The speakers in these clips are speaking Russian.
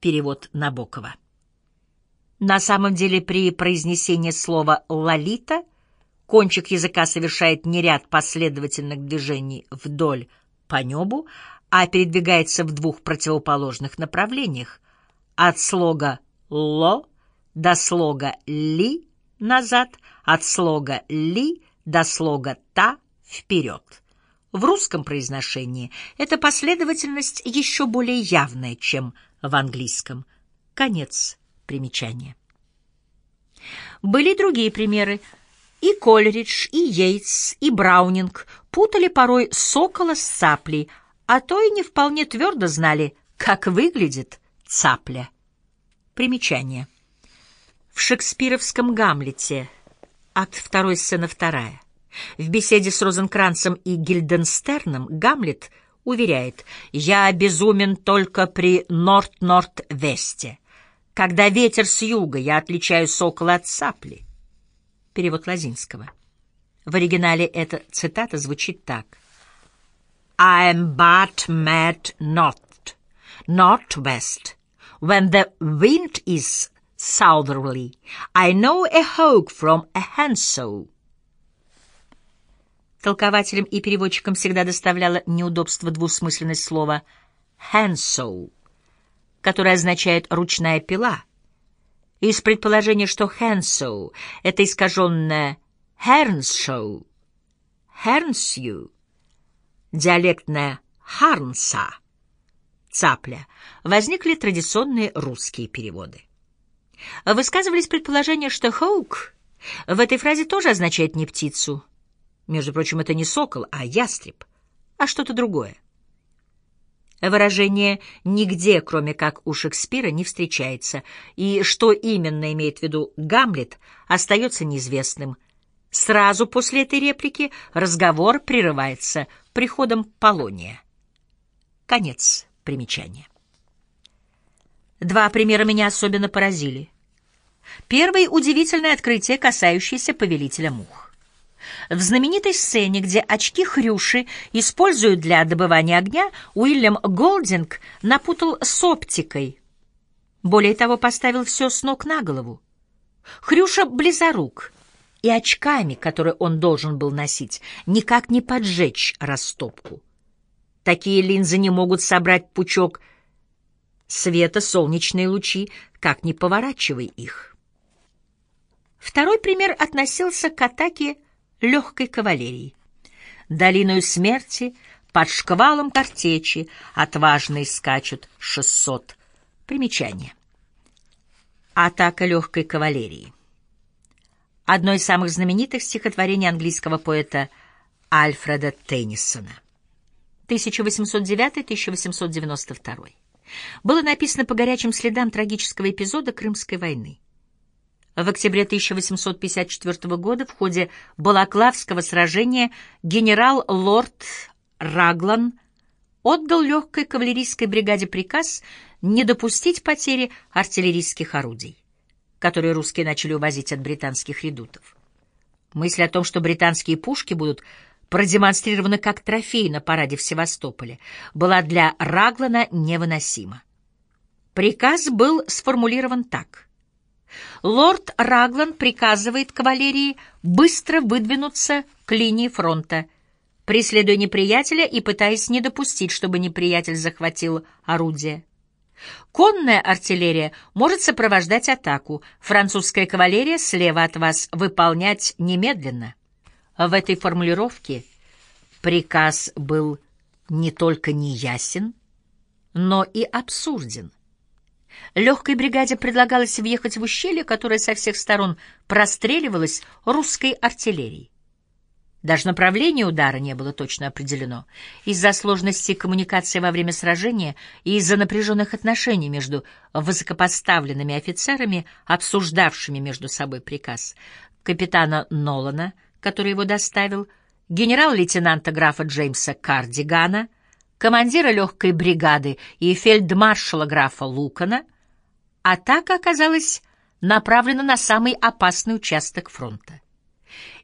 Перевод Набокова. На самом деле при произнесении слова «лолита» кончик языка совершает не ряд последовательных движений вдоль по небу, а передвигается в двух противоположных направлениях — от слога «ло» до слога «ли» назад, от слога «ли» до слога «та» вперед. В русском произношении эта последовательность еще более явная, чем в английском. Конец примечания. Были другие примеры. И Кольридж, и Йейтс, и Браунинг путали порой сокола с цаплей, а то и не вполне твердо знали, как выглядит цапля. Примечание. В шекспировском «Гамлете» акт второй, сцена вторая. В беседе с Розенкранцем и Гильденстерном Гамлет уверяет «Я безумен только при Норт-Норт-Весте. Когда ветер с юга, я отличаю сокола от цапли». Перевод Лазинского. В оригинале эта цитата звучит так. «I am but mad north, northwest. When the wind is southerly, I know a hawk from a hensow». Толкователям и переводчикам всегда доставляло неудобство двусмысленность слова «handsaw», которое означает «ручная пила», из предположения, что «handsaw» — это искаженное «hernshow», «hernsю», диалектное «харнса», «цапля», возникли традиционные русские переводы. Высказывались предположения, что «hawk» в этой фразе тоже означает не птицу — между прочим, это не сокол, а ястреб, а что-то другое. Выражение «нигде, кроме как у Шекспира, не встречается», и что именно имеет в виду Гамлет, остается неизвестным. Сразу после этой реплики разговор прерывается приходом Полония. Конец примечания. Два примера меня особенно поразили. Первый — удивительное открытие, касающееся повелителя мух. В знаменитой сцене, где очки Хрюши используют для добывания огня, Уильям Голдинг напутал с оптикой. Более того, поставил все с ног на голову. Хрюша близорук, и очками, которые он должен был носить, никак не поджечь растопку. Такие линзы не могут собрать пучок света солнечные лучи, как ни поворачивай их. Второй пример относился к атаке легкой кавалерии. Долиною смерти под шквалом картечи отважные скачут шестьсот. Примечание. Атака легкой кавалерии. Одно из самых знаменитых стихотворений английского поэта Альфреда Теннисона. 1809-1892. Было написано по горячим следам трагического эпизода Крымской войны. В октябре 1854 года в ходе Балаклавского сражения генерал-лорд Раглан отдал легкой кавалерийской бригаде приказ не допустить потери артиллерийских орудий, которые русские начали увозить от британских редутов. Мысль о том, что британские пушки будут продемонстрированы как трофей на параде в Севастополе, была для Раглана невыносима. Приказ был сформулирован так — Лорд Раглан приказывает кавалерии быстро выдвинуться к линии фронта, преследуя неприятеля и пытаясь не допустить, чтобы неприятель захватил орудие. Конная артиллерия может сопровождать атаку, французская кавалерия слева от вас выполнять немедленно. В этой формулировке приказ был не только неясен, но и абсурден. Легкой бригаде предлагалось въехать в ущелье, которое со всех сторон простреливалось русской артиллерией. Даже направление удара не было точно определено. Из-за сложности коммуникации во время сражения и из-за напряженных отношений между высокопоставленными офицерами, обсуждавшими между собой приказ, капитана Нолана, который его доставил, генерал-лейтенанта графа Джеймса Кардигана — командира легкой бригады и фельдмаршала графа Лукана, атака оказалась направлена на самый опасный участок фронта.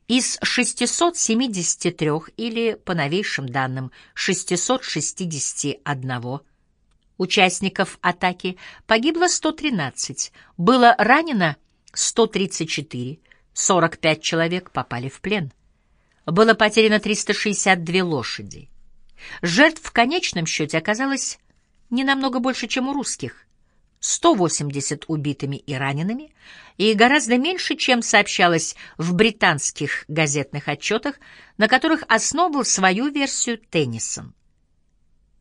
Из 673 или, по новейшим данным, 661 участников атаки погибло 113, было ранено 134, 45 человек попали в плен. Было потеряно 362 лошади. Жертв в конечном счете оказалось не намного больше, чем у русских. 180 убитыми и ранеными, и гораздо меньше, чем сообщалось в британских газетных отчетах, на которых основывал свою версию Теннисон.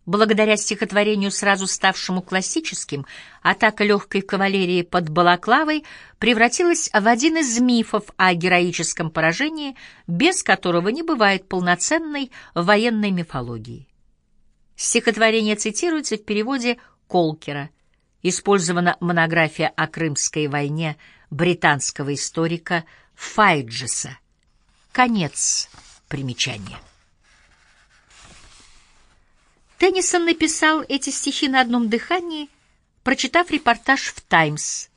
Благодаря стихотворению, сразу ставшему классическим, атака легкой кавалерии под Балаклавой превратилась в один из мифов о героическом поражении, без которого не бывает полноценной военной мифологии. Стихотворение цитируется в переводе Колкера. Использована монография о Крымской войне британского историка Файджеса. Конец примечания. Теннисон написал эти стихи на одном дыхании, прочитав репортаж в «Таймс»,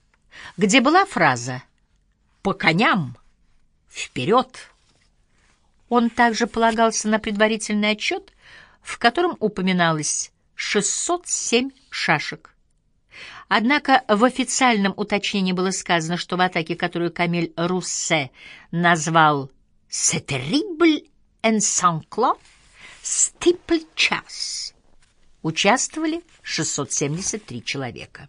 где была фраза «По коням! Вперед!». Он также полагался на предварительный отчет, в котором упоминалось 607 шашек. Однако в официальном уточнении было сказано, что в атаке, которую Камиль Руссе назвал «C'est terrible en sanglant», «Стипль час» участвовали 673 человека.